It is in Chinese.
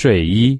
睡衣。